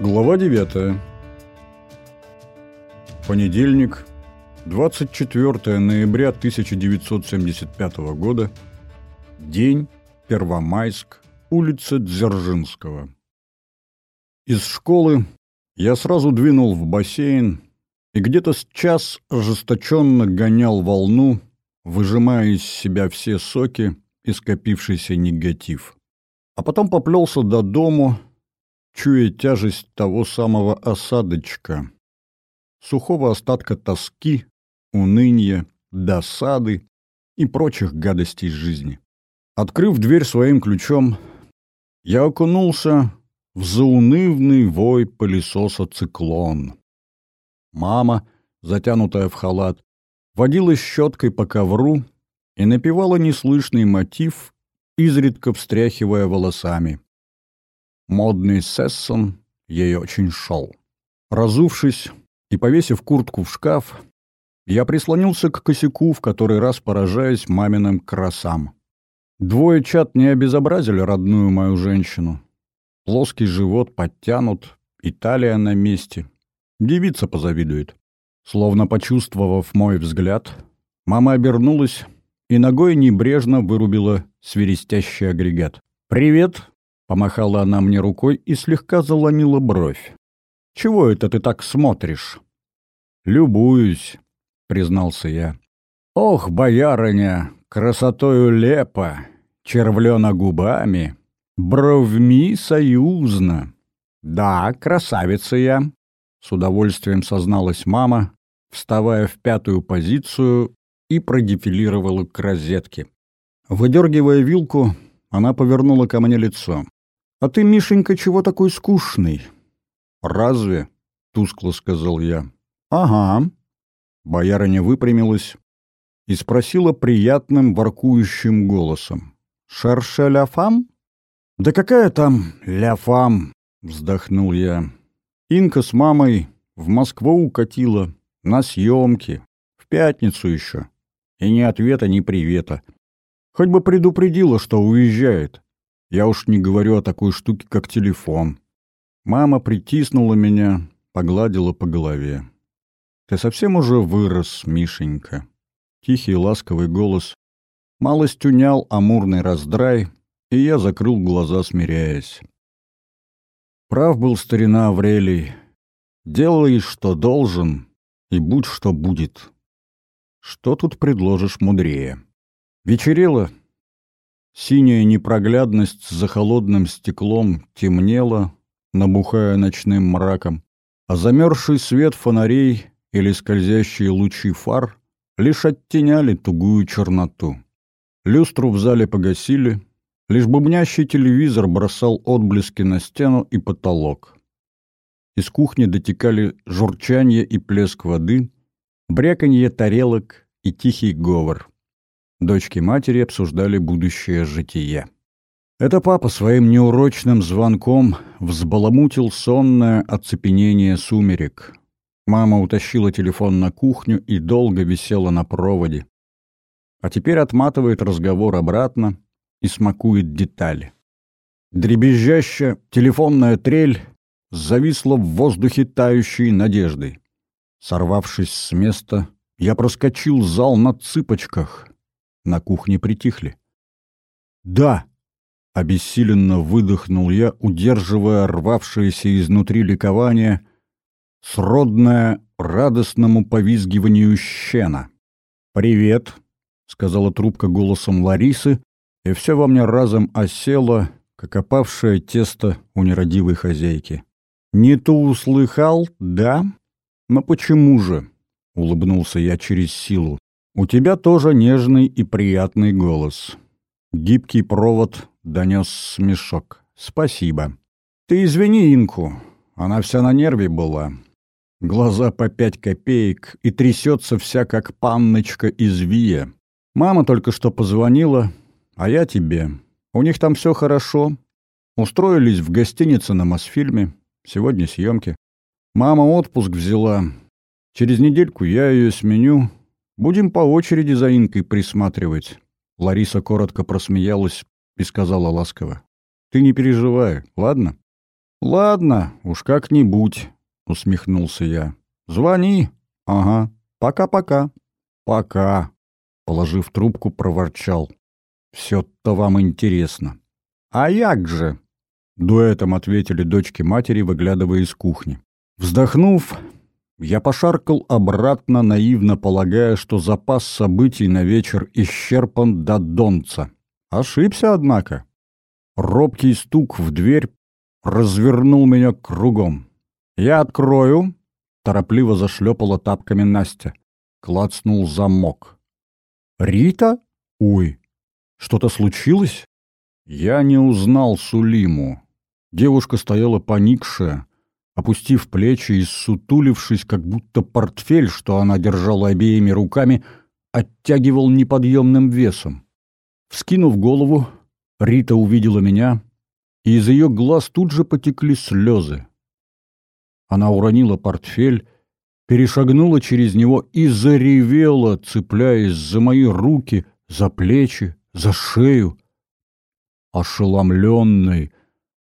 Глава 9. Понедельник, 24 ноября 1975 года. День, Первомайск, улица Дзержинского. Из школы я сразу двинул в бассейн и где-то с час ожесточенно гонял волну, выжимая из себя все соки и скопившийся негатив. А потом поплелся до дому, чуя тяжесть того самого осадочка, сухого остатка тоски, уныния, досады и прочих гадостей жизни. Открыв дверь своим ключом, я окунулся в заунывный вой пылесоса «Циклон». Мама, затянутая в халат, водила щеткой по ковру и напевала неслышный мотив, изредка встряхивая волосами. Модный сессон ей очень шел. Разувшись и повесив куртку в шкаф, я прислонился к косяку, в который раз поражаясь маминым красам. Двое чат не обезобразили родную мою женщину. Плоский живот подтянут, и талия на месте. Девица позавидует. Словно почувствовав мой взгляд, мама обернулась и ногой небрежно вырубила свиристящий агрегат. «Привет!» Помахала она мне рукой и слегка заломила бровь. «Чего это ты так смотришь?» «Любуюсь», — признался я. «Ох, боярыня, красотою лепа, червлена губами, бровьми союзно. Да, красавица я», — с удовольствием созналась мама, вставая в пятую позицию и продефилировала к розетке. Выдергивая вилку, она повернула ко мне лицо. «А ты, Мишенька, чего такой скучный?» «Разве?» — тускло сказал я. «Ага». Боярыня выпрямилась и спросила приятным воркующим голосом. «Шерше ля фам?» «Да какая там ля фам?» — вздохнул я. «Инка с мамой в Москву укатила, на съемки, в пятницу еще. И ни ответа, ни привета. Хоть бы предупредила, что уезжает. Я уж не говорю о такой штуке, как телефон. Мама притиснула меня, погладила по голове. «Ты совсем уже вырос, Мишенька». Тихий ласковый голос малость унял амурный раздрай, и я закрыл глаза, смиряясь. Прав был старина Аврелий. Делай, что должен, и будь, что будет. Что тут предложишь мудрее? Вечерело, Синяя непроглядность за холодным стеклом темнела, набухая ночным мраком, а замерзший свет фонарей или скользящие лучи фар лишь оттеняли тугую черноту. Люстру в зале погасили, лишь бубнящий телевизор бросал отблески на стену и потолок. Из кухни дотекали журчание и плеск воды, бряканье тарелок и тихий говор. Дочки матери обсуждали будущее житие. Это папа своим неурочным звонком взбаламутил сонное оцепенение сумерек. Мама утащила телефон на кухню и долго висела на проводе. А теперь отматывает разговор обратно и смакует детали. Дребезжащая телефонная трель зависла в воздухе тающей надеждой. Сорвавшись с места, я проскочил зал на цыпочках, на кухне притихли. «Да!» — обессиленно выдохнул я, удерживая рвавшееся изнутри ликование, сродное радостному повизгиванию щена. «Привет!» — сказала трубка голосом Ларисы, и все во мне разом осело, как опавшее тесто у нерадивой хозяйки. «Не то услыхал, да? Но почему же?» — улыбнулся я через силу. «У тебя тоже нежный и приятный голос». Гибкий провод донес смешок. «Спасибо». «Ты извини Инку, она вся на нерве была. Глаза по пять копеек и трясется вся, как панночка из Вия. Мама только что позвонила, а я тебе. У них там все хорошо. Устроились в гостинице на Мосфильме. Сегодня съемки. Мама отпуск взяла. Через недельку я ее сменю, Будем по очереди за Инкой присматривать. Лариса коротко просмеялась и сказала ласково. Ты не переживай, ладно? «Ладно, уж как-нибудь», — усмехнулся я. «Звони». «Ага. Пока-пока». «Пока», — положив трубку, проворчал. «Все-то вам интересно». «А як же?» — дуэтом ответили дочки матери, выглядывая из кухни. Вздохнув, я пошаркал обратно, наивно полагая, что запас событий на вечер исчерпан до донца. Ошибся, однако. Робкий стук в дверь развернул меня кругом. «Я открою», — торопливо зашлепала тапками Настя. Клацнул замок. «Рита? Ой, что-то случилось?» Я не узнал Сулиму. Девушка стояла поникшая, опустив плечи и сутулившись, как будто портфель, что она держала обеими руками, оттягивал неподъемным весом. Вскинув голову, Рита увидела меня, и из ее глаз тут же потекли слезы. Она уронила портфель, перешагнула через него и заревела, цепляясь за мои руки, за плечи, за шею. Ошеломленный,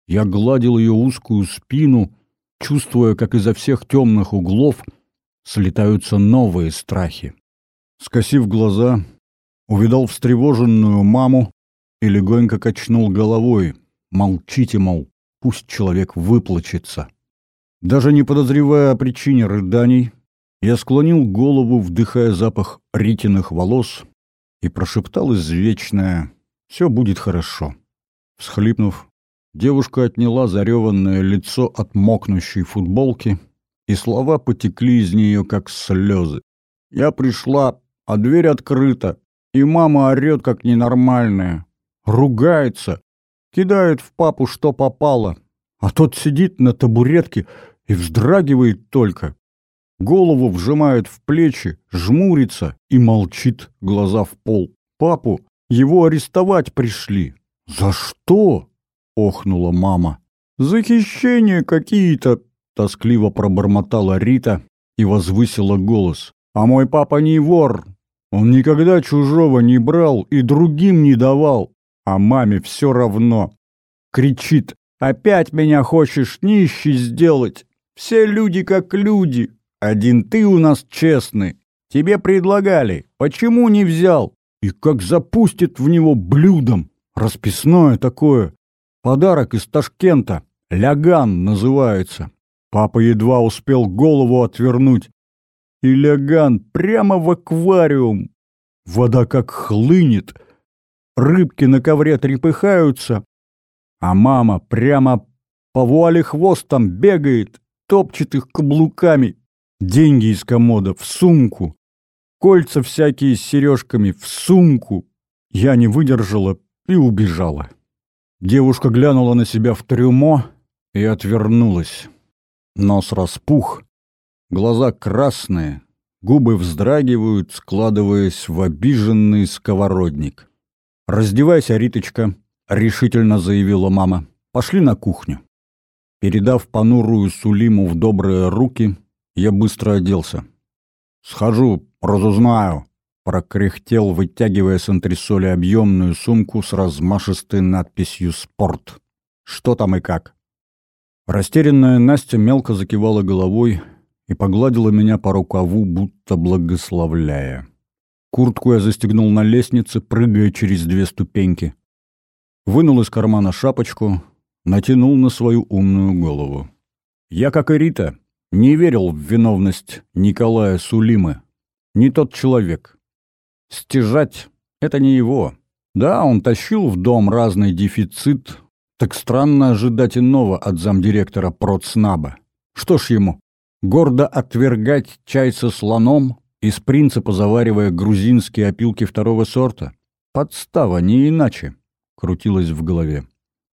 я гладил ее узкую спину, чувствуя, как изо всех темных углов слетаются новые страхи. Скосив глаза, увидал встревоженную маму и легонько качнул головой. Молчите, мол, пусть человек выплачется. Даже не подозревая о причине рыданий, я склонил голову, вдыхая запах ритиных волос, и прошептал извечное «Все будет хорошо». Всхлипнув, девушка отняла зареванное лицо от мокнущей футболки, и слова потекли из нее, как слезы. «Я пришла, а дверь открыта, и мама орет, как ненормальная, ругается, кидает в папу, что попало, а тот сидит на табуретке и вздрагивает только. Голову вжимает в плечи, жмурится и молчит, глаза в пол. Папу его арестовать пришли. «За что?» — охнула мама. «За хищения какие-то!» — тоскливо пробормотала Рита и возвысила голос. «А мой папа не вор. Он никогда чужого не брал и другим не давал. А маме все равно. Кричит. «Опять меня хочешь нищий сделать? Все люди как люди. Один ты у нас честный. Тебе предлагали. Почему не взял?» И как запустит в него блюдом. Расписное такое. Подарок из Ташкента. Ляган называется. Папа едва успел голову отвернуть. И ляган прямо в аквариум. Вода как хлынет. Рыбки на ковре трепыхаются. А мама прямо по вуале хвостом бегает, топчет их каблуками. Деньги из комода в сумку. Кольца всякие с сережками в сумку. Я не выдержала и убежала. Девушка глянула на себя в трюмо и отвернулась. Нос распух, глаза красные, губы вздрагивают, складываясь в обиженный сковородник. «Раздевайся, Риточка», — решительно заявила мама. «Пошли на кухню». Передав понурую Сулиму в добрые руки, я быстро оделся. «Схожу, разузнаю», — прокряхтел, вытягивая с антресоли объемную сумку с размашистой надписью «Спорт». «Что там и как?» Растерянная Настя мелко закивала головой и погладила меня по рукаву, будто благословляя. Куртку я застегнул на лестнице, прыгая через две ступеньки. Вынул из кармана шапочку, натянул на свою умную голову. Я, как и Рита, не верил в виновность Николая Сулимы. Не тот человек. Стяжать — это не его. Да, он тащил в дом разный дефицит, так странно ожидать иного от замдиректора Процнаба. Что ж ему, гордо отвергать чай со слоном, из принципа заваривая грузинские опилки второго сорта? Подстава, не иначе, крутилось в голове.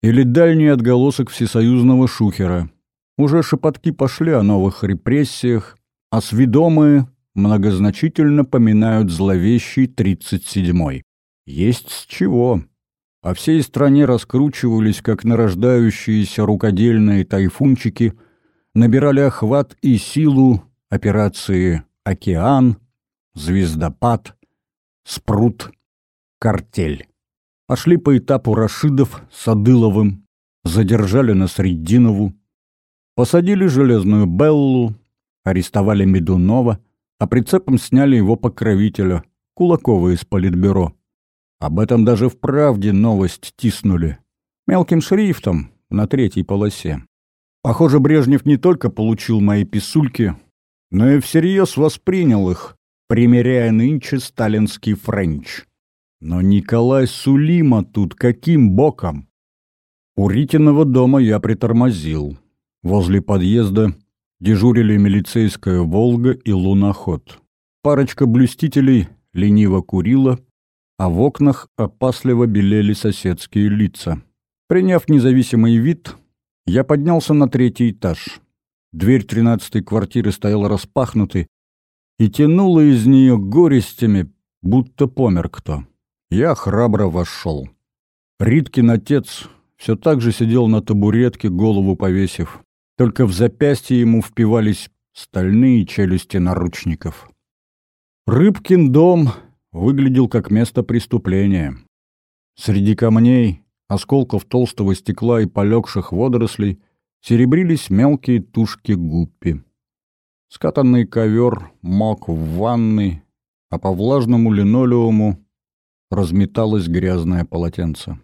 Или дальний отголосок всесоюзного шухера. Уже шепотки пошли о новых репрессиях, а сведомые многозначительно поминают зловещий 37-й. Есть с чего. По всей стране раскручивались, как нарождающиеся рукодельные тайфунчики, набирали охват и силу операции «Океан», «Звездопад», «Спрут», «Картель». Пошли по этапу Рашидов с Адыловым, задержали на Срединову, Посадили железную Беллу, арестовали Медунова, а прицепом сняли его покровителя, Кулакова из Политбюро. Об этом даже в правде новость тиснули. Мелким шрифтом на третьей полосе. Похоже, Брежнев не только получил мои писульки, но и всерьез воспринял их, примеряя нынче сталинский френч. Но Николай Сулима тут каким боком? У Ритиного дома я притормозил. Возле подъезда дежурили милицейская «Волга» и луноход. Парочка блюстителей лениво курила, а в окнах опасливо белели соседские лица. Приняв независимый вид, я поднялся на третий этаж. Дверь тринадцатой квартиры стояла распахнутой и тянула из нее горестями, будто помер кто. Я храбро вошел. Риткин отец все так же сидел на табуретке, голову повесив. Только в запястье ему впивались стальные челюсти наручников. Рыбкин дом выглядел как место преступления. Среди камней, осколков толстого стекла и полегших водорослей серебрились мелкие тушки гуппи. Скатанный ковер мок в ванной, а по влажному линолеуму разметалось грязное полотенце.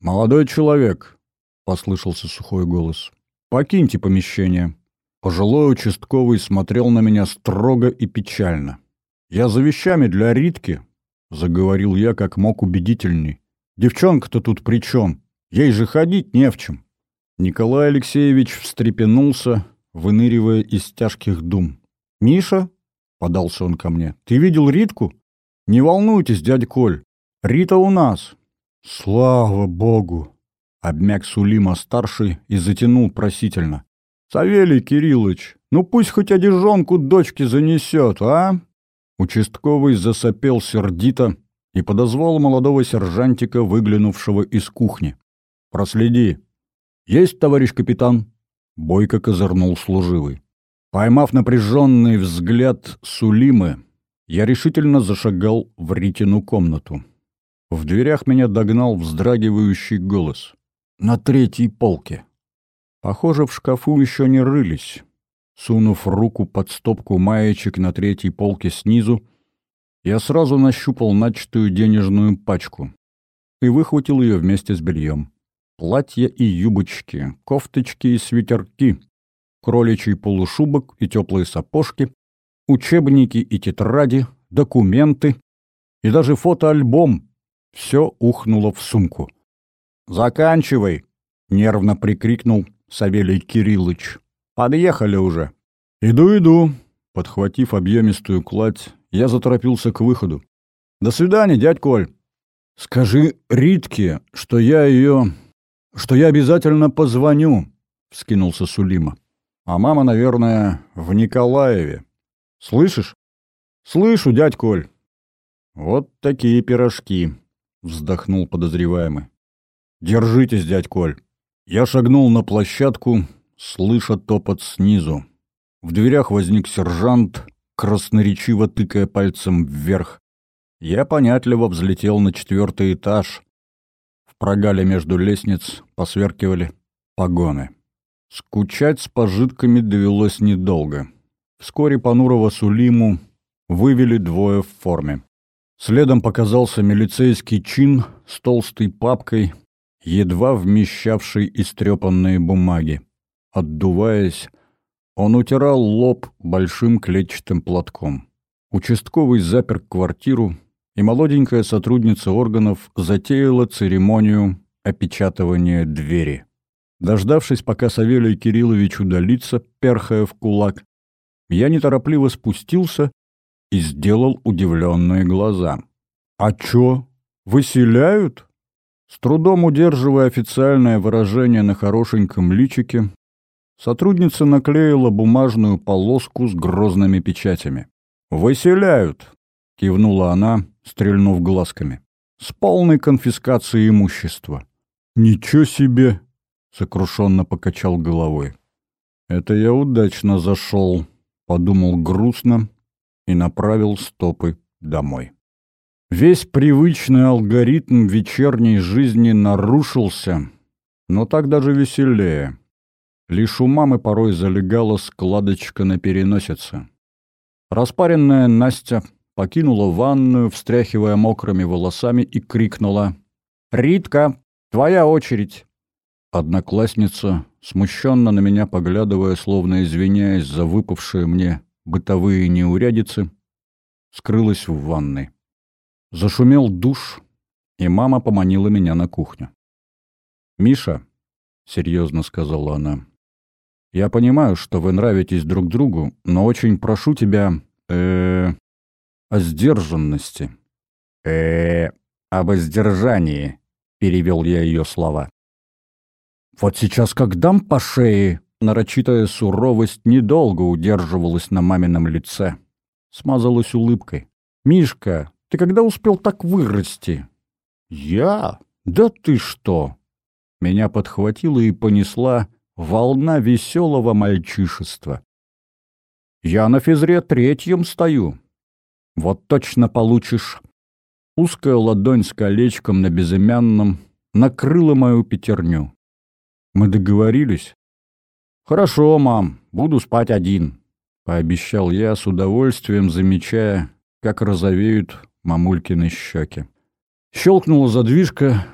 «Молодой человек», — послышался сухой голос, — «покиньте помещение». Пожилой участковый смотрел на меня строго и печально. «Я за вещами для Ритки», — заговорил я как мог убедительней. «Девчонка-то тут при чем? Ей же ходить не в чем». Николай Алексеевич встрепенулся, выныривая из тяжких дум. «Миша?» — подался он ко мне. «Ты видел Ритку?» «Не волнуйтесь, дядя Коль. Рита у нас». «Слава богу!» — обмяк Сулима-старший и затянул просительно. «Савелий Кириллович, ну пусть хоть одежонку дочке занесет, а?» Участковый засопел сердито и подозвал молодого сержантика, выглянувшего из кухни. «Проследи». «Есть, товарищ капитан?» Бойко козырнул служивый. Поймав напряженный взгляд Сулимы, я решительно зашагал в Ритину комнату. В дверях меня догнал вздрагивающий голос. «На третьей полке». Похоже, в шкафу еще не рылись. Сунув руку под стопку маечек на третьей полке снизу, я сразу нащупал начатую денежную пачку и выхватил ее вместе с бельем. Платья и юбочки, кофточки и свитерки, кроличий полушубок и теплые сапожки, учебники и тетради, документы и даже фотоальбом — все ухнуло в сумку. «Заканчивай!» — нервно прикрикнул Савелий Кириллович. Подъехали уже. Иду, иду. Подхватив объемистую кладь, я заторопился к выходу. До свидания, дядь Коль. Скажи Ритке, что я ее... что я обязательно позвоню, вскинулся Сулима. А мама, наверное, в Николаеве. Слышишь? Слышу, дядь Коль. Вот такие пирожки, вздохнул подозреваемый. Держитесь, дядь Коль. Я шагнул на площадку, слыша топот снизу. В дверях возник сержант, красноречиво тыкая пальцем вверх. Я понятливо взлетел на четвертый этаж. В прогале между лестниц посверкивали погоны. Скучать с пожитками довелось недолго. Вскоре понурого Сулиму вывели двое в форме. Следом показался милицейский чин с толстой папкой, едва вмещавший истрепанные бумаги. Отдуваясь, он утирал лоб большим клетчатым платком. Участковый запер квартиру, и молоденькая сотрудница органов затеяла церемонию опечатывания двери. Дождавшись, пока Савелий Кириллович удалится, перхая в кулак, я неторопливо спустился и сделал удивленные глаза. «А чё, выселяют?» С трудом удерживая официальное выражение на хорошеньком личике, Сотрудница наклеила бумажную полоску с грозными печатями. «Выселяют!» — кивнула она, стрельнув глазками. «С полной конфискацией имущества». «Ничего себе!» — сокрушенно покачал головой. «Это я удачно зашел», — подумал грустно и направил стопы домой. Весь привычный алгоритм вечерней жизни нарушился, но так даже веселее. Лишь у мамы порой залегала складочка на переносице. Распаренная Настя покинула ванную, встряхивая мокрыми волосами, и крикнула «Ритка, твоя очередь!» Одноклассница, смущенно на меня поглядывая, словно извиняясь за выпавшие мне бытовые неурядицы, скрылась в ванной. Зашумел душ, и мама поманила меня на кухню. «Миша», — серьезно сказала она, — «я понимаю, что вы нравитесь друг другу, но очень прошу тебя, э, о сдержанности». э об воздержании», — перевел я ее слова. «Вот сейчас как дам по шее», нарочитая суровость недолго удерживалась на мамином лице. Смазалась улыбкой. «Мишка, ты когда успел так вырасти?» «Я? Да ты что!» Меня подхватила и понесла волна веселого мальчишества. «Я на физре третьем стою. Вот точно получишь». Узкая ладонь с колечком на безымянном накрыла мою пятерню. Мы договорились? Хорошо, мам, буду спать один, пообещал я с удовольствием, замечая, как розовеют мамулькины щеки. Щелкнула задвижка,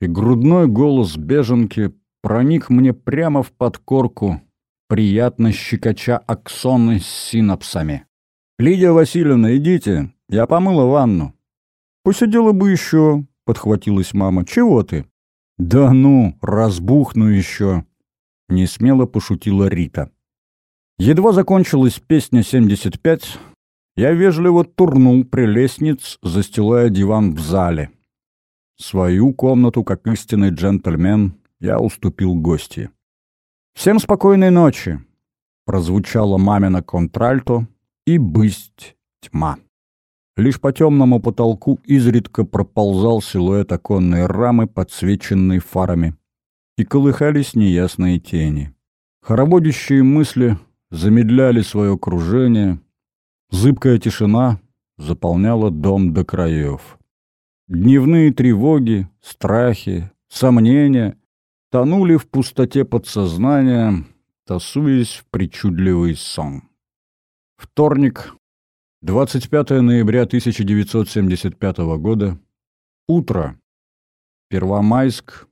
и грудной голос беженки проник мне прямо в подкорку, приятно щекоча аксоны с синапсами. «Лидия Васильевна, идите, я помыла ванну». «Посидела бы еще», — подхватилась мама. «Чего ты?» «Да ну, разбухну еще!» — несмело пошутила Рита. Едва закончилась песня «75», я вежливо турнул прелестниц, застилая диван в зале. Свою комнату, как истинный джентльмен, я уступил гости. «Всем спокойной ночи!» — прозвучала мамина контральто, и бысть тьма. Лишь по темному потолку изредка проползал силуэт оконной рамы, подсвеченной фарами, и колыхались неясные тени. Хороводящие мысли замедляли свое кружение, зыбкая тишина заполняла дом до краев. Дневные тревоги, страхи, сомнения тонули в пустоте подсознания, тасуясь в причудливый сон. Вторник, 25 ноября 1975 года. Утро. Первомайск.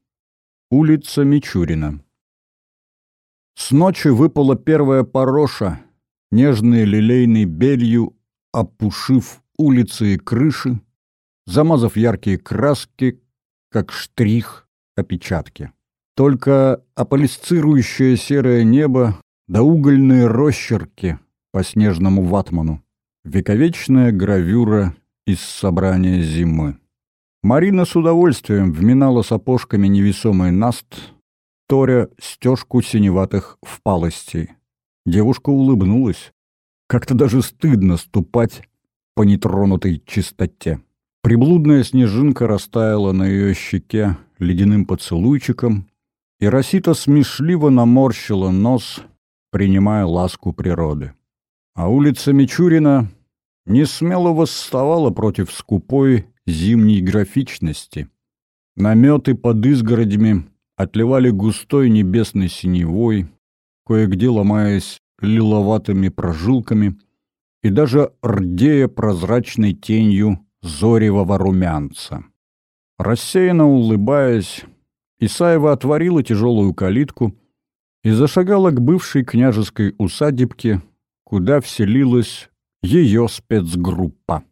Улица Мичурина. С ночи выпала первая пороша, нежной лилейной белью, опушив улицы и крыши, замазав яркие краски, как штрих опечатки. Только аполисцирующее серое небо да угольные росчерки по снежному ватману. Вековечная гравюра из собрания зимы. Марина с удовольствием вминала сапожками невесомый наст, торя стежку синеватых впалостей. Девушка улыбнулась. Как-то даже стыдно ступать по нетронутой чистоте. Приблудная снежинка растаяла на ее щеке ледяным поцелуйчиком, и Росита смешливо наморщила нос, принимая ласку природы. А улица Мичурина не смело восставала против скупой зимней графичности. Наметы под изгородями отливали густой небесной синевой, кое-где ломаясь лиловатыми прожилками и даже рдея прозрачной тенью зоревого румянца. Рассеянно улыбаясь, Исаева отворила тяжелую калитку и зашагала к бывшей княжеской усадебке, куда вселилась ее спецгруппа.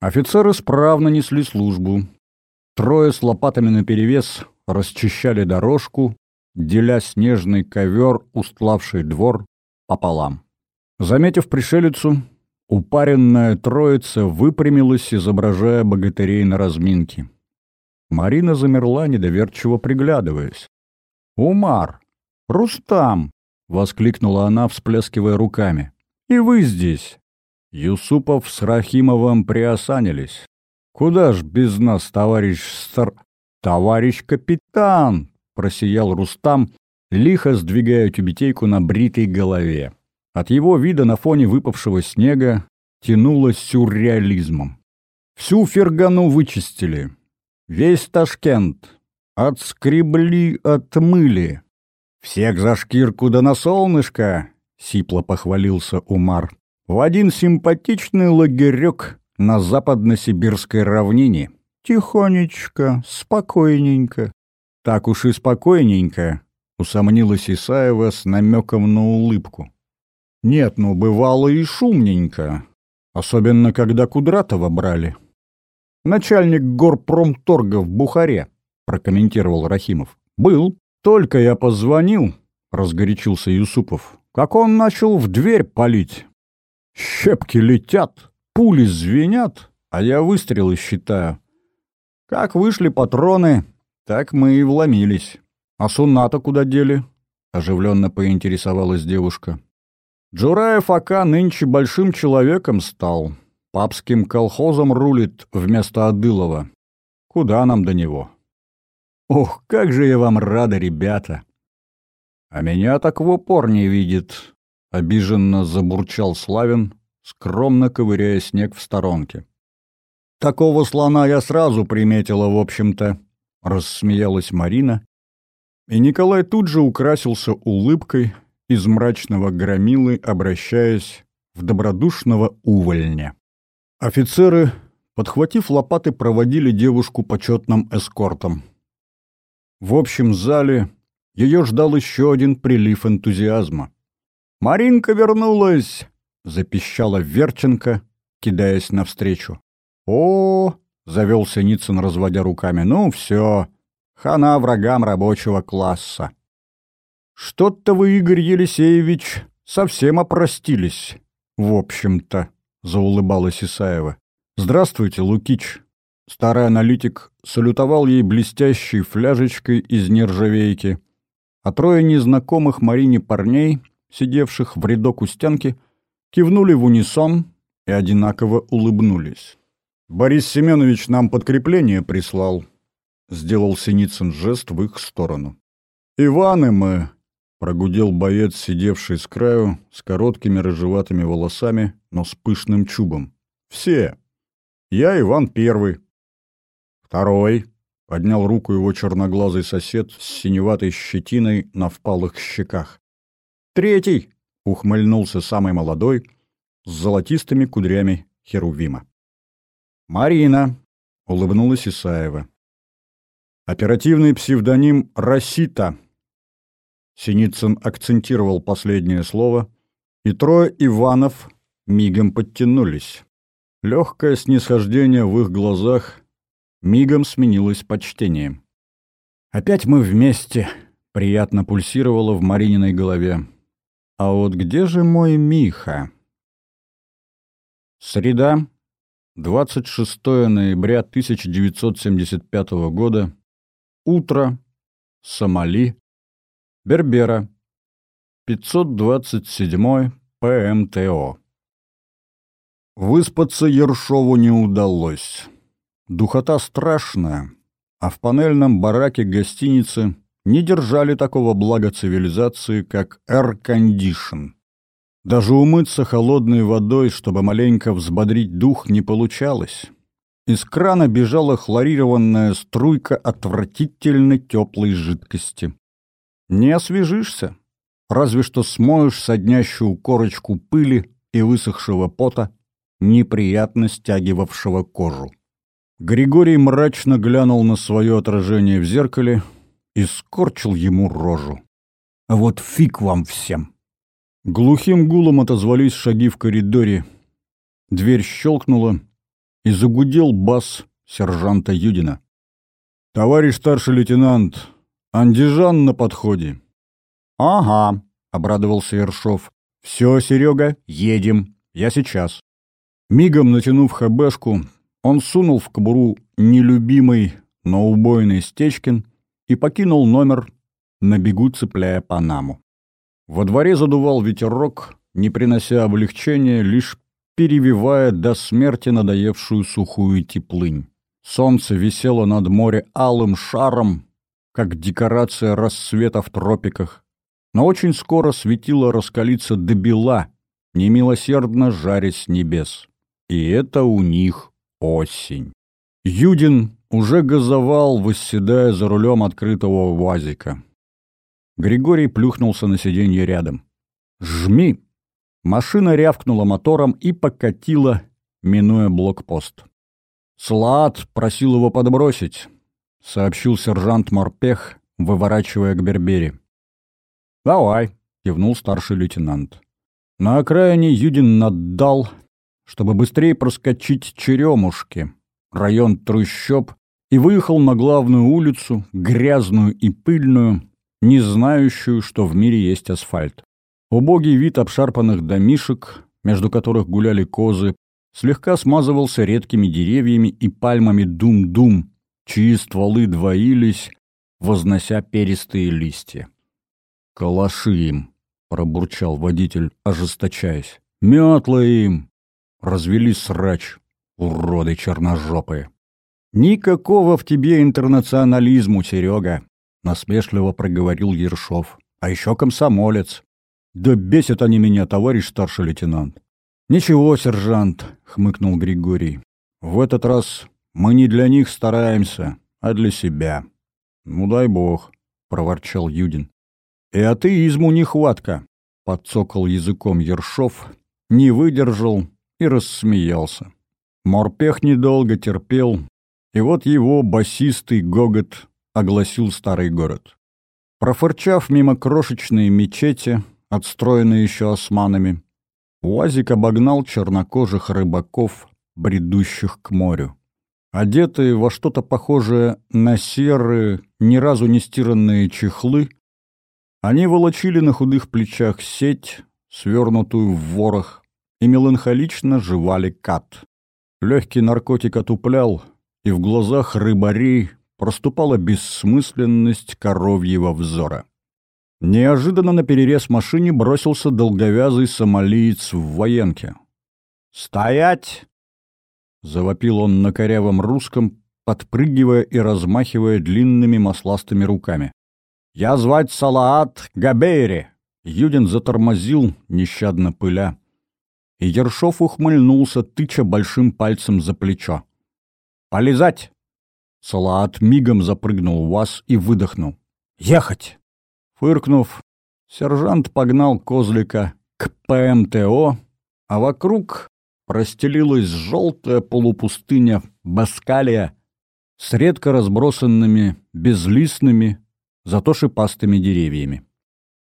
Офицеры справно несли службу. Трое с лопатами наперевес расчищали дорожку, деля снежный ковер, устлавший двор, пополам. Заметив пришелицу, упаренная троица выпрямилась, изображая богатырей на разминке. Марина замерла, недоверчиво приглядываясь. «Умар! Рустам!» — воскликнула она, всплескивая руками. И вы здесь. Юсупов с Рахимовым приосанились. Куда ж без нас, товарищ стар... Товарищ капитан! Просиял Рустам, лихо сдвигая тюбетейку на бритой голове. От его вида на фоне выпавшего снега тянуло сюрреализмом. Всю Фергану вычистили. Весь Ташкент. Отскребли, отмыли. «Всех за шкирку да на солнышко!» — сипло похвалился Умар. «В один симпатичный лагерек на западно-сибирской равнине. Тихонечко, спокойненько». «Так уж и спокойненько», — усомнилась Исаева с намеком на улыбку. «Нет, ну, бывало и шумненько, особенно когда Кудратова брали». «Начальник горпромторга в Бухаре», — прокомментировал Рахимов. «Был. Только я позвонил», — разгорячился Юсупов, — «как он начал в дверь палить. Щепки летят, пули звенят, а я выстрелы считаю. Как вышли патроны, так мы и вломились. А Суната куда дели?» — оживленно поинтересовалась девушка. «Джураев Ака нынче большим человеком стал. Папским колхозом рулит вместо Адылова. Куда нам до него?» «Ох, как же я вам рада, ребята!» «А меня так в упор не видит», — обиженно забурчал Славин, скромно ковыряя снег в сторонке. «Такого слона я сразу приметила, в общем-то», — рассмеялась Марина. И Николай тут же украсился улыбкой из мрачного громилы, обращаясь в добродушного увольня. Офицеры, подхватив лопаты, проводили девушку почетным эскортом. В общем зале ее ждал еще один прилив энтузиазма. «Маринка вернулась!» — запищала Верченко, кидаясь навстречу. «О!» — завел Синицын, разводя руками. «Ну, все. Хана врагам рабочего класса». «Что-то вы, Игорь Елисеевич, совсем опростились, в общем-то», — заулыбалась Исаева. «Здравствуйте, Лукич». Старый аналитик салютовал ей блестящей фляжечкой из нержавейки, а трое незнакомых Марине парней, сидевших в рядок у стенки, кивнули в унисон и одинаково улыбнулись. «Борис Семенович нам подкрепление прислал», — сделал Синицын жест в их сторону. «Иваны мы», — прогудел боец, сидевший с краю, с короткими рыжеватыми волосами, но с пышным чубом. «Все. Я Иван Первый». «Второй», — поднял руку его черноглазый сосед с синеватой щетиной на впалых щеках. «Третий», — ухмыльнулся самый молодой, с золотистыми кудрями Херувима. «Марина», — улыбнулась Исаева. «Оперативный псевдоним Росита». Синицын акцентировал последнее слово, и трое Иванов мигом подтянулись. Легкое снисхождение в их глазах мигом сменилось почтением. «Опять мы вместе», — приятно пульсировало в Марининой голове. «А вот где же мой Миха?» Среда, 26 ноября 1975 года. Утро. Сомали. Бербера. 527 ПМТО. Выспаться Ершову не удалось. Духота страшная, а в панельном бараке гостиницы не держали такого блага цивилизации, как air-condition. Даже умыться холодной водой, чтобы маленько взбодрить дух, не получалось. Из крана бежала хлорированная струйка отвратительно теплой жидкости. Не освежишься, разве что смоешь соднящую корочку пыли и высохшего пота, неприятно стягивавшего кожу. Григорий мрачно глянул на свое отражение в зеркале и скорчил ему рожу. «А вот фиг вам всем!» Глухим гулом отозвались шаги в коридоре. Дверь щелкнула, и загудел бас сержанта Юдина. «Товарищ старший лейтенант, андижан на подходе». «Ага», — обрадовался Ершов. «Все, Серега, едем. Я сейчас». Мигом натянув хабешку, он сунул в кобуру нелюбимый, но убойный Стечкин и покинул номер, на бегу цепляя Панаму. Во дворе задувал ветерок, не принося облегчения, лишь перевивая до смерти надоевшую сухую теплынь. Солнце висело над море алым шаром, как декорация рассвета в тропиках, но очень скоро светило раскалиться до бела, немилосердно жарясь небес. И это у них осень. Юдин уже газовал, восседая за рулем открытого УАЗика. Григорий плюхнулся на сиденье рядом. «Жми!» Машина рявкнула мотором и покатила, минуя блокпост. «Слад просил его подбросить», — сообщил сержант Морпех, выворачивая к Бербере. «Давай», — кивнул старший лейтенант. На окраине Юдин наддал, чтобы быстрее проскочить Черемушки, район трущоб, и выехал на главную улицу, грязную и пыльную, не знающую, что в мире есть асфальт. Убогий вид обшарпанных домишек, между которых гуляли козы, слегка смазывался редкими деревьями и пальмами дум-дум, чьи стволы двоились, вознося перистые листья. «Калаши им!» — пробурчал водитель, ожесточаясь. «Метлы им!» — развели срач, уроды черножопые. «Никакого в тебе интернационализму, Серега!» — насмешливо проговорил Ершов. «А еще комсомолец!» «Да бесят они меня, товарищ старший лейтенант!» «Ничего, сержант!» — хмыкнул Григорий. «В этот раз мы не для них стараемся, а для себя». «Ну дай бог!» — проворчал Юдин. «И атеизму нехватка!» — подцокал языком Ершов, не выдержал и рассмеялся. Морпех недолго терпел, и вот его басистый гогот огласил старый город. Профырчав мимо крошечной мечети, отстроенной еще османами, УАЗик обогнал чернокожих рыбаков, бредущих к морю. Одетые во что-то похожее на серые, ни разу не стиранные чехлы, они волочили на худых плечах сеть, свернутую в ворох, и меланхолично жевали кат. Легкий наркотик отуплял, и в глазах рыбарей проступала бессмысленность коровьего взора. Неожиданно на перерез машине бросился долговязый сомалиец в военке. «Стоять!» — завопил он на корявом русском, подпрыгивая и размахивая длинными масластыми руками. «Я звать Салаат Габейри!» Юдин затормозил, нещадно пыля. И Ершов ухмыльнулся, тыча большим пальцем за плечо. «Полезать!» Салаат мигом запрыгнул в УАЗ и выдохнул. «Ехать!» Фыркнув, сержант погнал козлика к ПМТО, а вокруг простелилась желтая полупустыня Баскалия с редко разбросанными безлистными, зато шипастыми деревьями.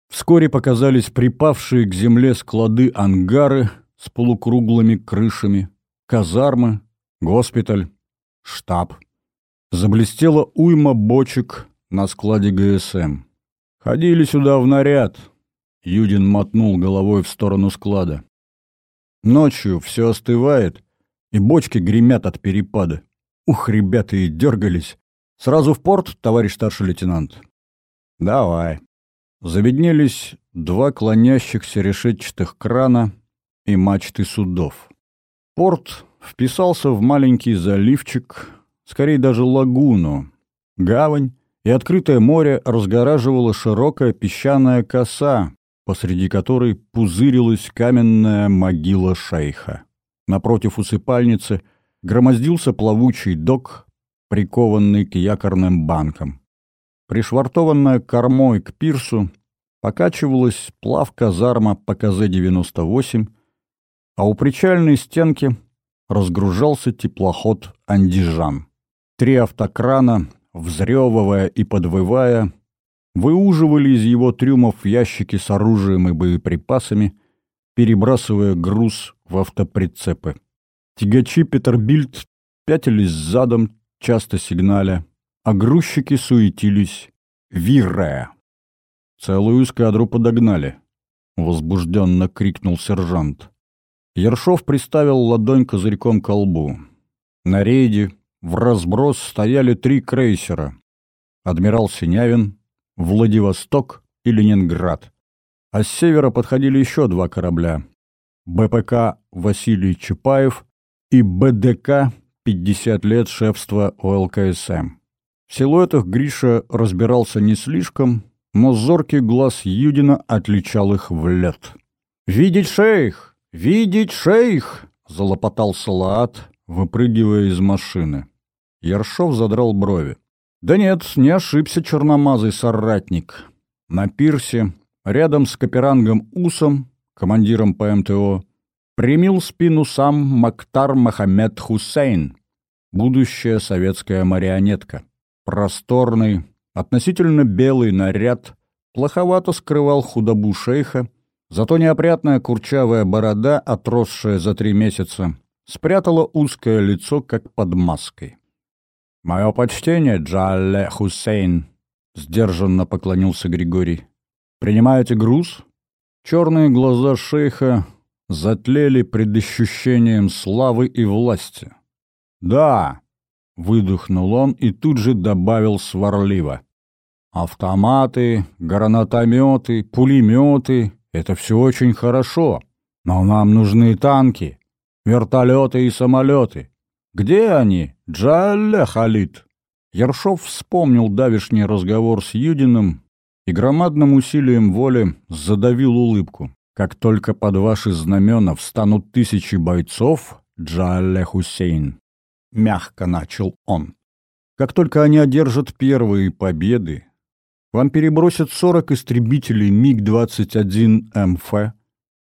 Вскоре показались припавшие к земле склады-ангары с полукруглыми крышами, казармы, госпиталь штаб. Заблестела уйма бочек на складе ГСМ. «Ходили сюда в наряд», — Юдин мотнул головой в сторону склада. «Ночью все остывает, и бочки гремят от перепада. Ух, ребята и дергались. Сразу в порт, товарищ старший лейтенант?» «Давай». Заведнелись два клонящихся решетчатых крана и мачты судов. Порт вписался в маленький заливчик, скорее даже лагуну. Гавань и открытое море разгораживала широкая песчаная коса, посреди которой пузырилась каменная могила шейха. Напротив усыпальницы громоздился плавучий док, прикованный к якорным банкам. Пришвартованная кормой к пирсу покачивалась плавка-зарма по КЗ-98, а у причальной стенки разгружался теплоход «Андижан». Три автокрана, взрёвывая и подвывая, выуживали из его трюмов ящики с оружием и боеприпасами, перебрасывая груз в автоприцепы. Тягачи Петербильд пятились задом, часто сигналя, а грузчики суетились, вирая. «Целую эскадру подогнали», — возбужденно крикнул сержант. Ершов приставил ладонь козырьком к лбу. На рейде в разброс стояли три крейсера. Адмирал Синявин, Владивосток и Ленинград. А с севера подходили еще два корабля. БПК Василий Чапаев и БДК «50 лет шефства ОЛКСМ». В силуэтах Гриша разбирался не слишком, но зоркий глаз Юдина отличал их в лед. «Видеть шейх! «Видеть шейх!» — залопотал Салаат, выпрыгивая из машины. Яршов задрал брови. «Да нет, не ошибся черномазый соратник. На пирсе, рядом с Каперангом Усом, командиром ПМТО, примил спину сам Мактар Мохаммед Хусейн, будущая советская марионетка. Просторный, относительно белый наряд плоховато скрывал худобу шейха, зато неопрятная курчавая борода, отросшая за три месяца, спрятала узкое лицо, как под маской. «Мое почтение, Джалле Хусейн», — сдержанно поклонился Григорий. «Принимаете груз?» Черные глаза шейха затлели предощущением славы и власти. «Да», — выдохнул он и тут же добавил сварливо. «Автоматы, гранатометы, пулеметы — это все очень хорошо, но нам нужны танки, вертолеты и самолеты. Где они, Джалля Халид?» Ершов вспомнил давишний разговор с Юдиным и громадным усилием воли задавил улыбку. «Как только под ваши знамена встанут тысячи бойцов, Джалля Хусейн, — мягко начал он. «Как только они одержат первые победы, вам перебросят 40 истребителей МиГ-21МФ,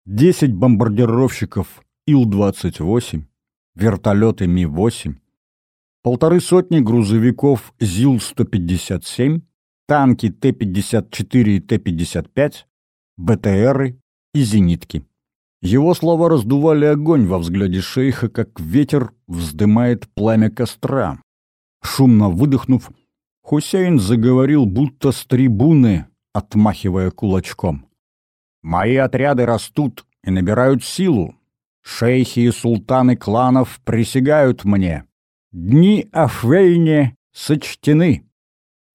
10 бомбардировщиков Ил-28, вертолеты Ми-8, полторы сотни грузовиков ЗИЛ-157, танки Т-54 и Т-55, БТРы и зенитки. Его слова раздували огонь во взгляде шейха, как ветер вздымает пламя костра. Шумно выдохнув, Хусейн заговорил будто с трибуны, отмахивая кулачком. «Мои отряды растут и набирают силу. Шейхи и султаны кланов присягают мне. Дни Афвейне сочтены.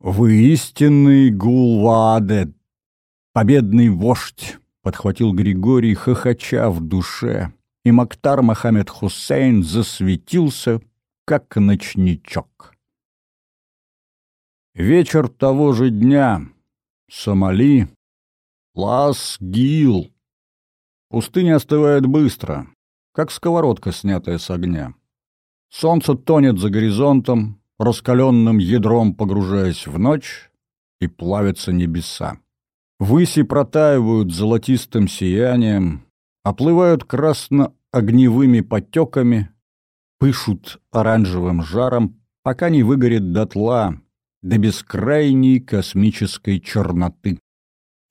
Вы истинный Гулваде, победный вождь, подхватил Григорий, хохоча в душе, и Мактар Мохаммед Хусейн засветился, как ночничок. Вечер того же дня. Сомали. Лас-Гил. Пустыня остывает быстро, как сковородка, снятая с огня. Солнце тонет за горизонтом, раскаленным ядром погружаясь в ночь, и плавятся небеса. Выси протаивают золотистым сиянием, оплывают красно-огневыми потеками, пышут оранжевым жаром, пока не выгорит дотла до бескрайней космической черноты.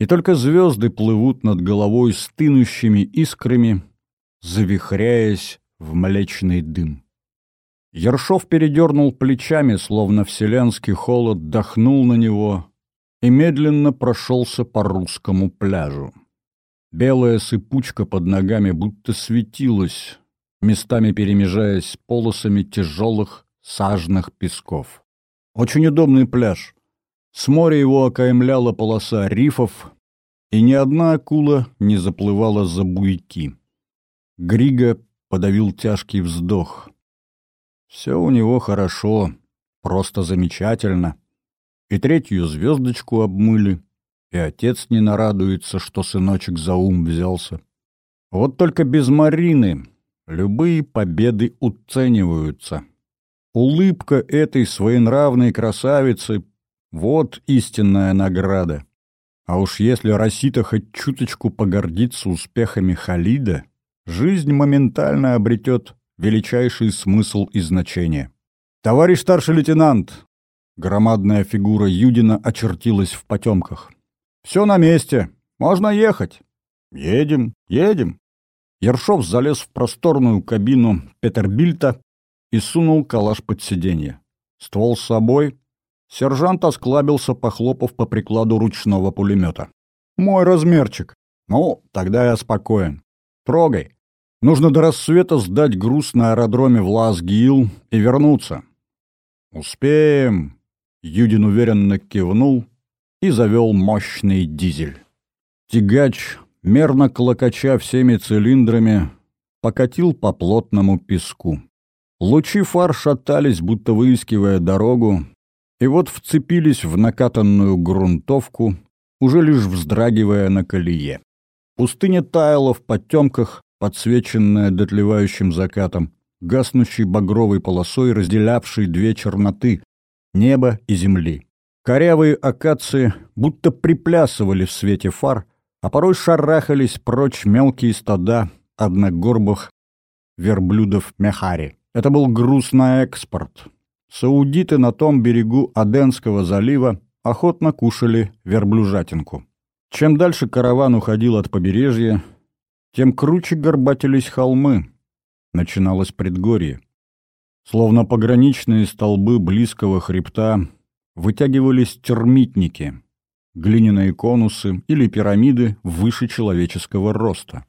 И только звезды плывут над головой стынущими искрами, завихряясь в млечный дым. Ершов передернул плечами, словно вселенский холод дохнул на него и медленно прошелся по русскому пляжу. Белая сыпучка под ногами будто светилась, местами перемежаясь с полосами тяжелых сажных песков. Очень удобный пляж. С моря его окаймляла полоса рифов, и ни одна акула не заплывала за буйки. Грига подавил тяжкий вздох. Все у него хорошо, просто замечательно и третью звездочку обмыли, и отец не нарадуется, что сыночек за ум взялся. Вот только без Марины любые победы уцениваются. Улыбка этой своенравной красавицы — вот истинная награда. А уж если Росита хоть чуточку погордится успехами Халида, жизнь моментально обретет величайший смысл и значение. «Товарищ старший лейтенант!» Громадная фигура Юдина очертилась в потемках. «Все на месте. Можно ехать». «Едем, едем». Ершов залез в просторную кабину Петербильта и сунул калаш под сиденье. Ствол с собой. Сержант осклабился, похлопав по прикладу ручного пулемета. «Мой размерчик. Ну, тогда я спокоен. Трогай. Нужно до рассвета сдать груз на аэродроме в Лас-Гил и вернуться». «Успеем», Юдин уверенно кивнул и завел мощный дизель. Тягач, мерно клокоча всеми цилиндрами, покатил по плотному песку. Лучи фар шатались, будто выискивая дорогу, и вот вцепились в накатанную грунтовку, уже лишь вздрагивая на колее. Пустыня таяла в потемках, подсвеченная дотлевающим закатом, гаснущей багровой полосой, разделявшей две черноты, неба и земли. Корявые акации будто приплясывали в свете фар, а порой шарахались прочь мелкие стада одногорбых верблюдов Мехари. Это был груз на экспорт. Саудиты на том берегу Аденского залива охотно кушали верблюжатинку. Чем дальше караван уходил от побережья, тем круче горбатились холмы. Начиналось предгорье. Словно пограничные столбы близкого хребта вытягивались термитники, глиняные конусы или пирамиды выше человеческого роста.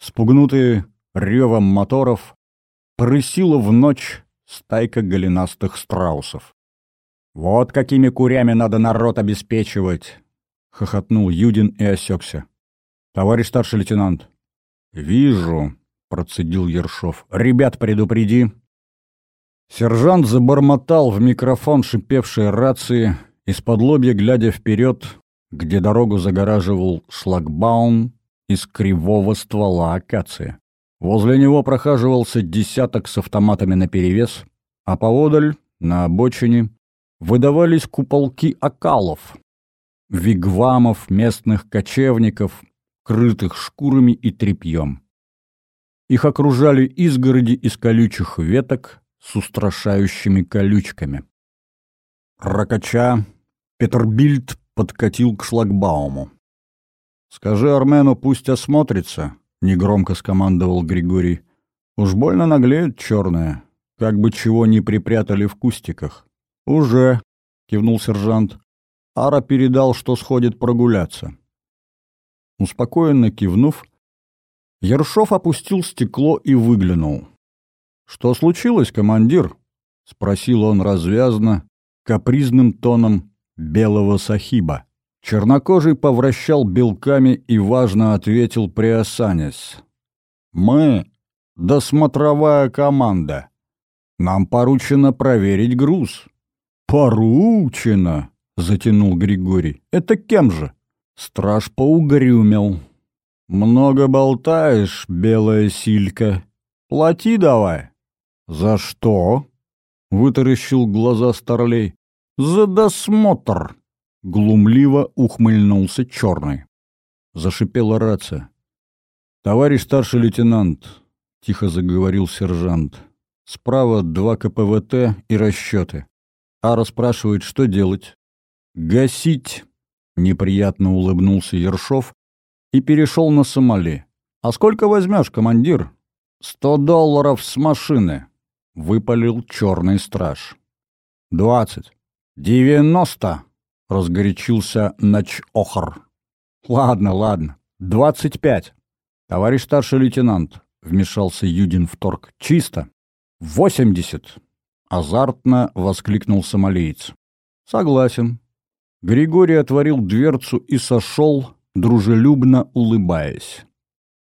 Спугнутые ревом моторов, прысила в ночь стайка голенастых страусов. «Вот какими курями надо народ обеспечивать!» — хохотнул Юдин и осекся. «Товарищ старший лейтенант». «Вижу», — процедил Ершов. «Ребят, предупреди». Сержант забормотал в микрофон шипевшей рации, из-под лобья глядя вперед, где дорогу загораживал шлагбаум из кривого ствола акации. Возле него прохаживался десяток с автоматами наперевес, а поодаль, на обочине, выдавались куполки окалов, вигвамов местных кочевников, крытых шкурами и тряпьем. Их окружали изгороди из колючих веток с устрашающими колючками. Ракача Петербильд подкатил к шлагбауму. «Скажи Армену, пусть осмотрится», — негромко скомандовал Григорий. «Уж больно наглеют черные, как бы чего не припрятали в кустиках». «Уже», — кивнул сержант. Ара передал, что сходит прогуляться. Успокоенно кивнув, Ершов опустил стекло и выглянул. «Что случилось, командир?» — спросил он развязно, капризным тоном белого сахиба. Чернокожий повращал белками и важно ответил, приосанясь. «Мы — досмотровая команда. Нам поручено проверить груз». «Поручено!» — затянул Григорий. «Это кем же?» Страж поугрюмел. «Много болтаешь, белая силька. Плати давай». «За что?» — вытаращил глаза старлей. «За досмотр!» — глумливо ухмыльнулся черный. Зашипела рация. «Товарищ старший лейтенант», — тихо заговорил сержант, — «справа два КПВТ и расчеты. Ара спрашивает, что делать?» «Гасить!» — неприятно улыбнулся Ершов и перешел на Сомали. «А сколько возьмешь, командир?» «Сто долларов с машины», — выпалил черный страж. «Двадцать». «Девяносто!» — разгорячился Нач-Охр. «Ладно, ладно. Двадцать пять. Товарищ старший лейтенант», — вмешался Юдин в торг. «Чисто. Восемьдесят!» — азартно воскликнул сомалиец. «Согласен». Григорий отворил дверцу и сошел, дружелюбно улыбаясь.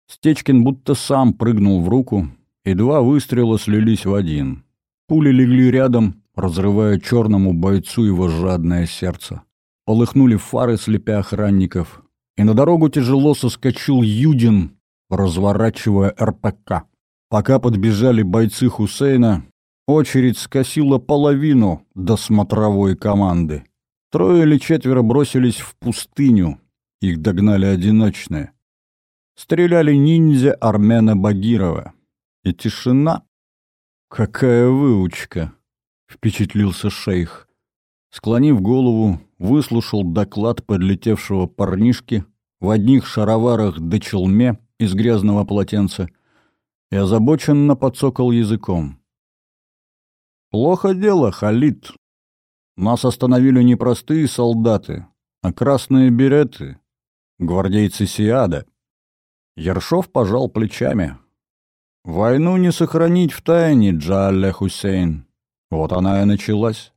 Стечкин будто сам прыгнул в руку, и два выстрела слились в один. Пули легли рядом, разрывая черному бойцу его жадное сердце. Полыхнули фары, слепя охранников, и на дорогу тяжело соскочил Юдин, разворачивая РПК. Пока подбежали бойцы Хусейна, очередь скосила половину до смотровой команды. Трое или четверо бросились в пустыню, их догнали одиночные. Стреляли ниндзя Армена Багирова. И тишина. Какая выучка! Впечатлился шейх. Склонив голову, выслушал доклад подлетевшего парнишки в одних шароварах до челме из грязного полотенца и озабоченно подсокал языком. «Плохо дело, Халид. Нас остановили не простые солдаты, а красные береты, гвардейцы Сиада». Ершов пожал плечами. «Войну не сохранить в тайне, Джалля Хусейн. Вот она и началась.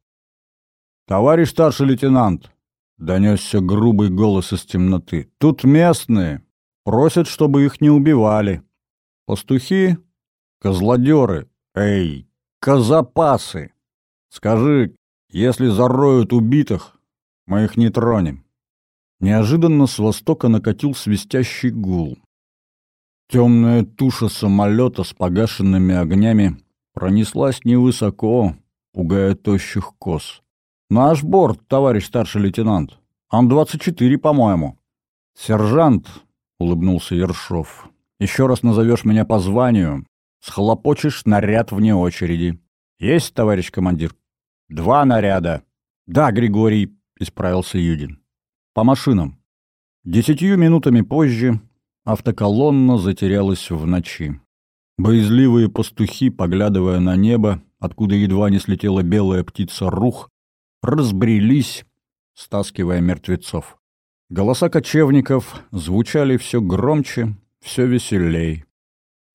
«Товарищ старший лейтенант!» — донесся грубый голос из темноты. «Тут местные. Просят, чтобы их не убивали. Пастухи? Козлодеры. Эй, козапасы! Скажи, если зароют убитых, мы их не тронем». Неожиданно с востока накатил свистящий гул. Темная туша самолета с погашенными огнями пронеслась невысоко, пугая тощих коз. «Наш борт, товарищ старший лейтенант. Ан-24, по-моему». «Сержант», — улыбнулся Ершов, — «еще раз назовешь меня по званию, схлопочешь наряд вне очереди». «Есть, товарищ командир?» «Два наряда». «Да, Григорий», — исправился Юдин. «По машинам». Десятью минутами позже автоколонна затерялась в ночи. Боязливые пастухи, поглядывая на небо, откуда едва не слетела белая птица рух, разбрелись, стаскивая мертвецов. Голоса кочевников звучали все громче, все веселей.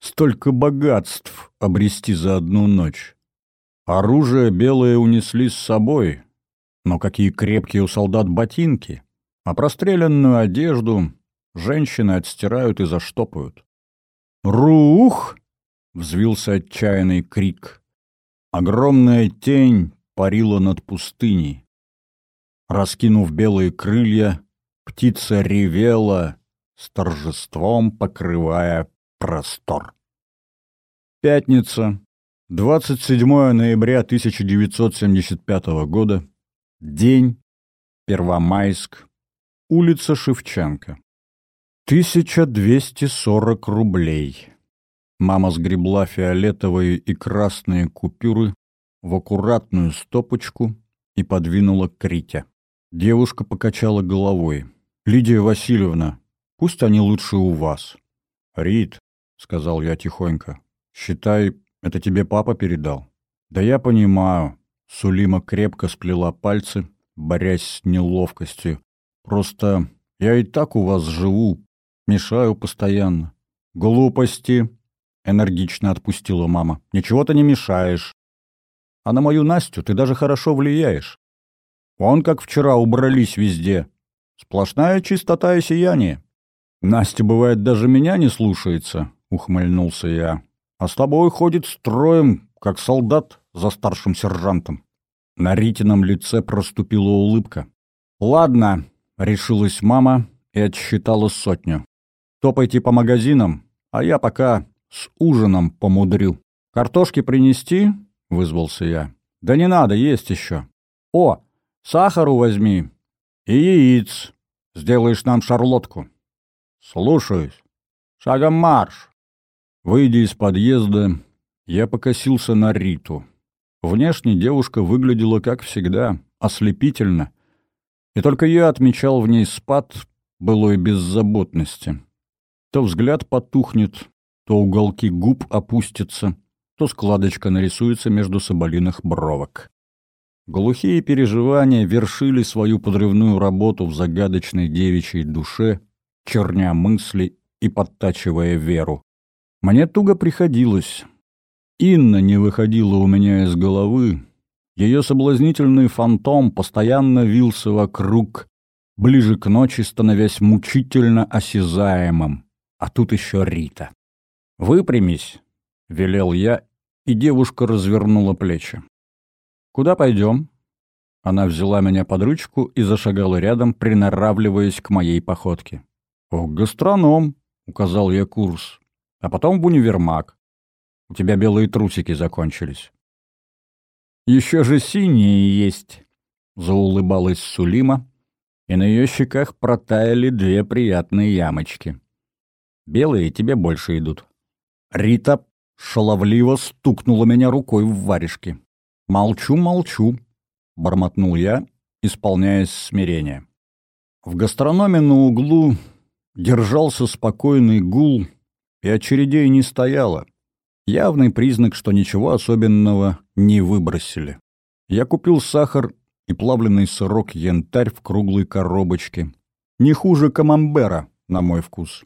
Столько богатств обрести за одну ночь. Оружие белые унесли с собой, но какие крепкие у солдат ботинки, а простреленную одежду женщины отстирают и заштопают. «Рух!» — взвился отчаянный крик. Огромная тень парила над пустыней. Раскинув белые крылья, птица ревела, с торжеством покрывая простор. Пятница, 27 ноября 1975 года, день, Первомайск, улица Шевченко. 1240 рублей. Мама сгребла фиолетовые и красные купюры в аккуратную стопочку и подвинула к Рите. Девушка покачала головой. «Лидия Васильевна, пусть они лучше у вас». «Рит», — сказал я тихонько, — «считай, это тебе папа передал». «Да я понимаю». Сулима крепко сплела пальцы, борясь с неловкостью. «Просто я и так у вас живу, мешаю постоянно». «Глупости», — энергично отпустила мама. «Ничего ты не мешаешь. А на мою Настю ты даже хорошо влияешь. Он как вчера убрались везде. Сплошная чистота и сияние. Настя, бывает, даже меня не слушается, — ухмыльнулся я. А с тобой ходит строем, как солдат за старшим сержантом. На Ритином лице проступила улыбка. «Ладно», — решилась мама и отсчитала сотню. «Топайте по магазинам, а я пока с ужином помудрю. Картошки принести?» — вызвался я. «Да не надо, есть еще. О, Сахару возьми и яиц. Сделаешь нам шарлотку. Слушаюсь. Шагом марш. Выйдя из подъезда, я покосился на Риту. Внешне девушка выглядела, как всегда, ослепительно. И только я отмечал в ней спад былой беззаботности. То взгляд потухнет, то уголки губ опустятся, то складочка нарисуется между соболиных бровок. Глухие переживания вершили свою подрывную работу в загадочной девичьей душе, черня мысли и подтачивая веру. Мне туго приходилось. Инна не выходила у меня из головы. Ее соблазнительный фантом постоянно вился вокруг, ближе к ночи становясь мучительно осязаемым. А тут еще Рита. «Выпрямись», — велел я, и девушка развернула плечи. «Куда пойдем?» Она взяла меня под ручку и зашагала рядом, приноравливаясь к моей походке. «В гастроном», — указал я курс, — «а потом в универмаг. У тебя белые трусики закончились». «Еще же синие есть», — заулыбалась Сулима, и на ее щеках протаяли две приятные ямочки. «Белые тебе больше идут». Рита шаловливо стукнула меня рукой в варежке. «Молчу, молчу», — бормотнул я, исполняясь смирения. В гастрономе на углу держался спокойный гул, и очередей не стояло. Явный признак, что ничего особенного не выбросили. Я купил сахар и плавленый сырок янтарь в круглой коробочке. Не хуже камамбера, на мой вкус.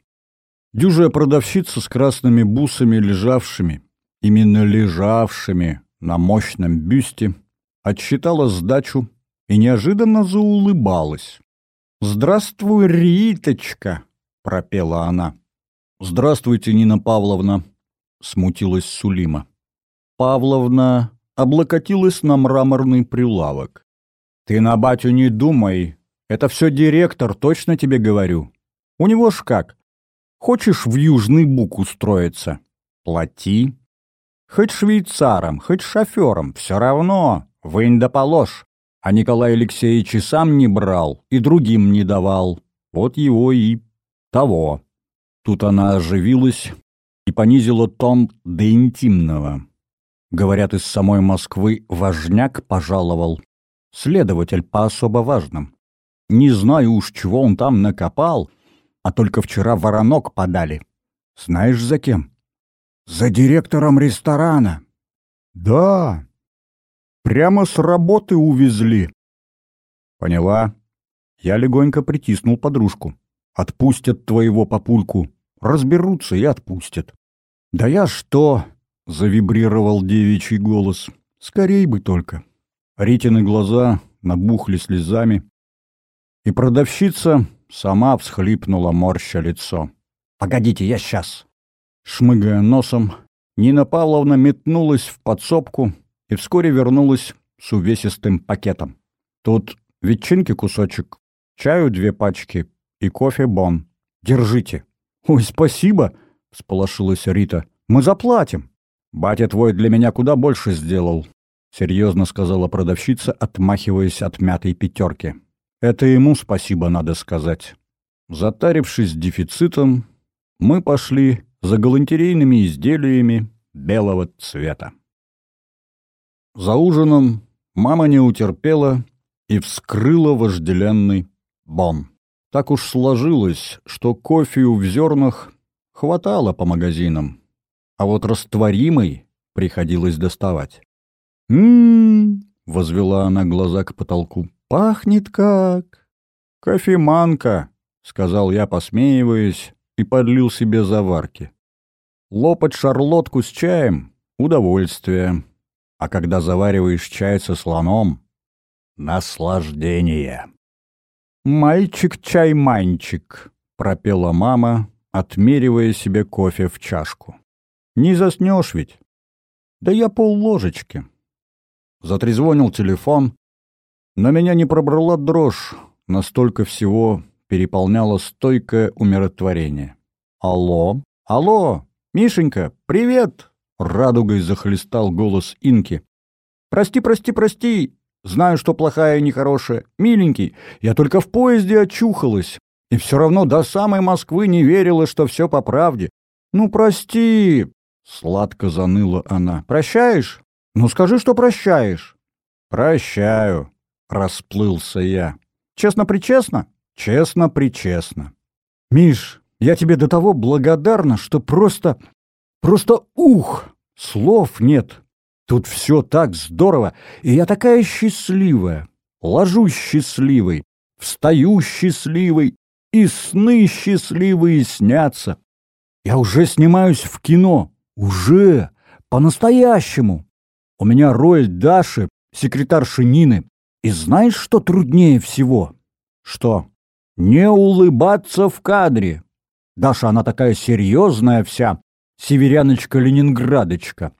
Дюжая продавщица с красными бусами, лежавшими, именно лежавшими на мощном бюсте, отсчитала сдачу и неожиданно заулыбалась. «Здравствуй, Риточка!» — пропела она. «Здравствуйте, Нина Павловна!» — смутилась Сулима. Павловна облокотилась на мраморный прилавок. «Ты на батю не думай. Это все директор, точно тебе говорю. У него ж как. Хочешь в Южный Бук устроиться? Плати. Хоть швейцаром, хоть шофером, все равно, вынь да положь. А Николай Алексеевич и сам не брал, и другим не давал. Вот его и того. Тут она оживилась и понизила тон до интимного. Говорят, из самой Москвы важняк пожаловал. Следователь по особо важным. Не знаю уж, чего он там накопал, а только вчера воронок подали. Знаешь, за кем? За директором ресторана. Да. Прямо с работы увезли. Поняла. Я легонько притиснул подружку. Отпустят твоего папульку. Разберутся и отпустят. Да я что? Завибрировал девичий голос. Скорей бы только. Ритины глаза набухли слезами, и продавщица сама всхлипнула морща лицо. «Погодите, я сейчас!» Шмыгая носом, Нина Павловна метнулась в подсобку и вскоре вернулась с увесистым пакетом. Тут ветчинки кусочек, чаю две пачки и кофе бон. Держите. Ой, спасибо, сполошилась Рита. Мы заплатим. Батя твой для меня куда больше сделал, серьезно сказала продавщица, отмахиваясь от мятой пятерки. Это ему спасибо надо сказать. Затарившись дефицитом, мы пошли за галантерейными изделиями белого цвета. За ужином мама не утерпела и вскрыла вожделенный бон. Так уж сложилось, что кофе в зернах хватало по магазинам, а вот растворимый приходилось доставать. «М-м-м!» — возвела она глаза к потолку. «Пахнет как...» «Кофеманка», — сказал я, посмеиваясь, и подлил себе заварки. Лопать шарлотку с чаем — удовольствие, а когда завариваешь чай со слоном — наслаждение. «Мальчик-чайманчик», — пропела мама, отмеривая себе кофе в чашку. «Не заснешь ведь?» «Да я полложечки». Затрезвонил телефон, но меня не пробрала дрожь, настолько всего переполняло стойкое умиротворение. «Алло? Алло! Мишенька, привет!» Радугой захлестал голос Инки. «Прости, прости, прости! Знаю, что плохая и нехорошая. Миленький, я только в поезде очухалась. И все равно до самой Москвы не верила, что все по правде. Ну, прости!» Сладко заныла она. «Прощаешь? Ну, скажи, что прощаешь». «Прощаю», — расплылся я. «Честно-причестно?» «Честно-причестно». «Миш, я тебе до того благодарна, что просто... просто ух! Слов нет. Тут все так здорово, и я такая счастливая. Ложусь счастливой, встаю счастливой, и сны счастливые снятся. Я уже снимаюсь в кино. Уже! По-настоящему! У меня роль Даши, секретарши Нины. И знаешь, что труднее всего? Что? Не улыбаться в кадре. Даша, она такая серьезная вся, северяночка-ленинградочка.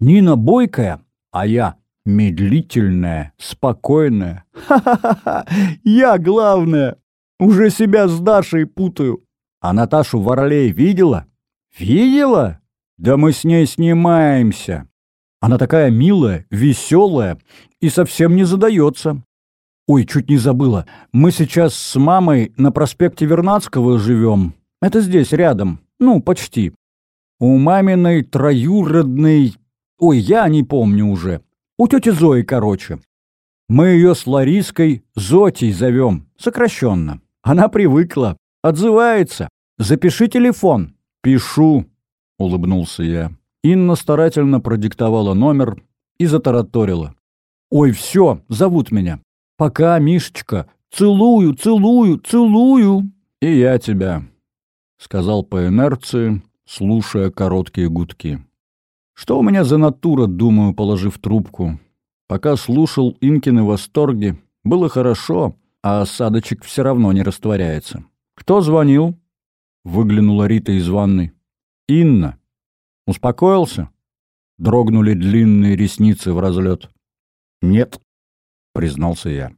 Нина бойкая, а я медлительная, спокойная. Ха-ха-ха! Я главная! Уже себя с Дашей путаю. А Наташу Варлей видела? Видела? Да мы с ней снимаемся. Она такая милая, веселая и совсем не задается. Ой, чуть не забыла. Мы сейчас с мамой на проспекте Вернадского живем. Это здесь, рядом. Ну, почти. У маминой троюродной... Ой, я не помню уже. У тети Зои, короче. Мы ее с Лариской Зотей зовем, сокращенно. Она привыкла, отзывается. Запиши телефон. Пишу, улыбнулся я. Инна старательно продиктовала номер и затараторила. «Ой, все, зовут меня. Пока, Мишечка. Целую, целую, целую. И я тебя», — сказал по инерции, слушая короткие гудки. «Что у меня за натура, думаю, положив трубку? Пока слушал Инкины восторги, было хорошо, а осадочек все равно не растворяется. Кто звонил?» — выглянула Рита из ванной. «Инна. Успокоился?» Дрогнули длинные ресницы в разлет. «Нет», — признался я.